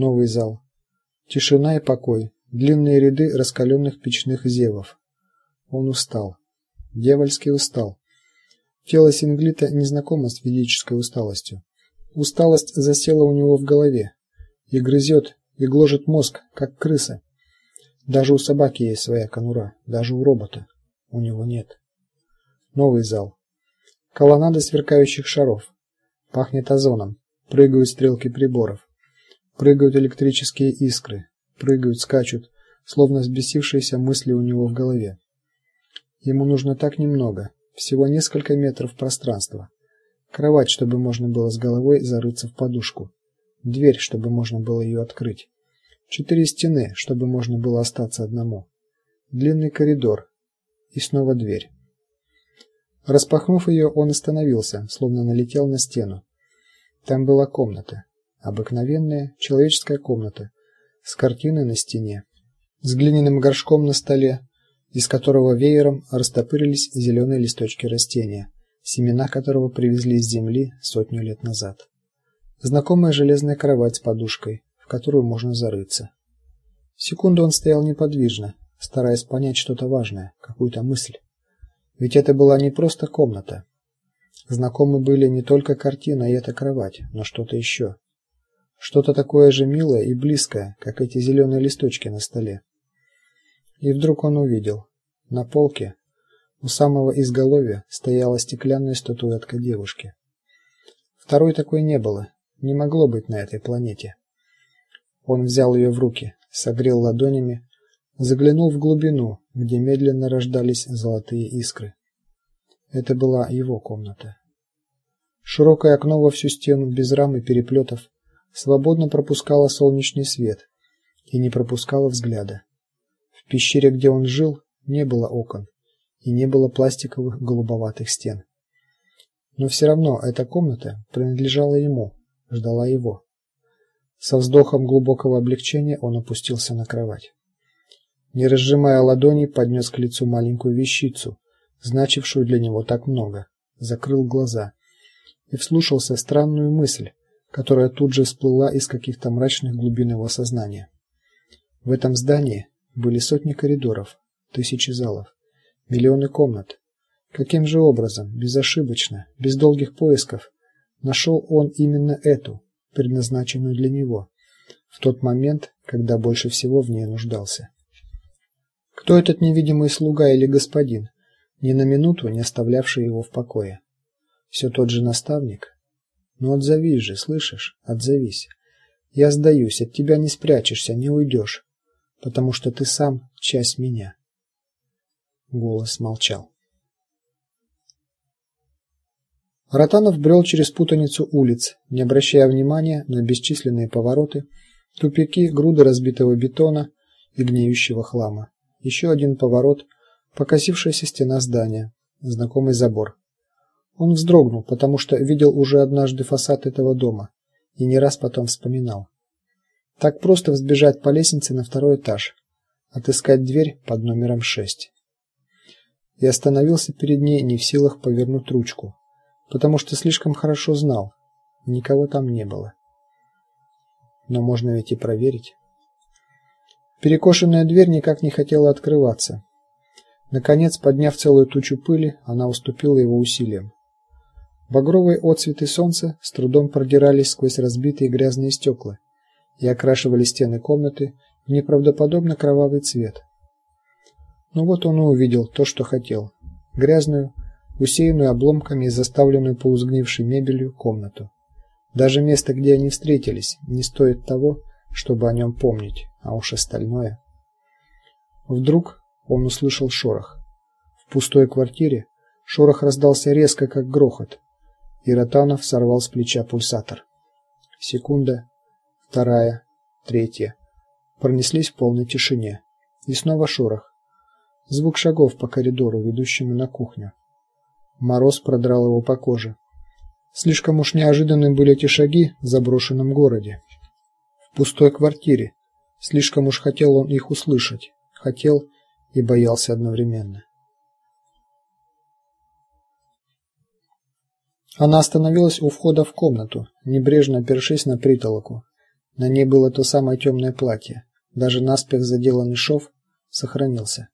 Новый зал. Тишина и покой, длинные ряды раскаленных печных зевов. Он устал. Дьявольски устал. Тело Синглита не знакомо с физической усталостью. Усталость засела у него в голове и грызет, и гложет мозг, как крыса. Даже у собаки есть своя конура, даже у робота. У него нет. Новый зал. Колоннада сверкающих шаров. Пахнет озоном. Прыгают стрелки приборов. Прыгают электрические искры. Прыгают, скачут, словно взбесившиеся мысли у него в голове. Ему нужно так немного, всего несколько метров пространства. Кровать, чтобы можно было с головой зарыться в подушку. Дверь, чтобы можно было ее открыть. Четыре стены, чтобы можно было остаться одному. Длинный коридор и снова дверь. Распахнув ее, он остановился, словно налетел на стену. Там была комната, обыкновенная человеческая комната с картиной на стене, с глиняным горшком на столе, из которого веером растопырились зеленые листочки растения, семена которого привезли с земли сотню лет назад. Знакомая железная кровать с подушкой, в которую можно зарыться. Секунду он стоял неподвижно, стараясь понять что-то важное, какую-то мысль. Ведь это была не просто комната. Знакомы были не только картина и эта кровать, но что-то еще. Что-то такое же милое и близкое, как эти зеленые листочки на столе. И вдруг он увидел, на полке у самого изголовья стояла стеклянная статуэтка девушки. Второй такой не было, не могло быть на этой планете. Он взял ее в руки, согрел ладонями, заглянул в глубину, где медленно рождались золотые искры. Это была его комната. Широкое окно во всю стену без рам и переплетов свободно пропускало солнечный свет и не пропускало взгляда. В пещере, где он жил, не было окон и не было пластиковых голубоватых стен. Но все равно эта комната принадлежала ему, ждала его. Со вздохом глубокого облегчения он опустился на кровать. Не разжимая ладони, поднес к лицу маленькую вещицу, значившую для него так много, закрыл глаза и вслушался в странную мысль, которая тут же всплыла из каких-то мрачных глубин его сознания. В этом здании были сотни коридоров, тысячи залов, миллионы комнат. Каким же образом, безошибочно, без долгих поисков, нашел он именно эту, предназначенную для него, в тот момент, когда больше всего в ней нуждался? Кто этот невидимый слуга или господин, ни на минуту не оставлявший его в покое? Все тот же наставник? Ну отзовись же, слышишь? Отзовись. Я сдаюсь, от тебя не спрячешься, не уйдешь, потому что ты сам часть меня. Голос молчал. Ротанов брел через путаницу улиц, не обращая внимания на бесчисленные повороты, тупики, груды разбитого бетона и гниющего хлама. Еще один поворот, покосившаяся стена здания, знакомый забор. Он вздрогнул, потому что видел уже однажды фасад этого дома и не раз потом вспоминал. Так просто взбежать по лестнице на второй этаж, отыскать дверь под номером 6. И остановился перед ней, не в силах повернуть ручку, потому что слишком хорошо знал, никого там не было. Но можно ведь и проверить. Перекошенная дверь никак не хотела открываться. Наконец, подняв целую тучу пыли, она уступила его усилиям. Багровые отсветы солнца с трудом продирались сквозь разбитые грязные стекла и окрашивали стены комнаты в неправдоподобно кровавый цвет. Но вот он и увидел то, что хотел: грязную, усеянную обломками и заставленную полусгнившей мебелью комнату. Даже место, где они встретились, не стоит того, чтобы о нем помнить а уж остальное. Вдруг он услышал шорох. В пустой квартире шорох раздался резко, как грохот, и Ротанов сорвал с плеча пульсатор. Секунда, вторая, третья. Пронеслись в полной тишине. И снова шорох. Звук шагов по коридору, ведущему на кухню. Мороз продрал его по коже. Слишком уж неожиданны были эти шаги в заброшенном городе. В пустой квартире, Слишком уж хотел он их услышать, хотел и боялся одновременно. Она остановилась у входа в комнату, небрежно опершись на притолоку. На ней было то самое темное платье. Даже наспех заделанный шов сохранился.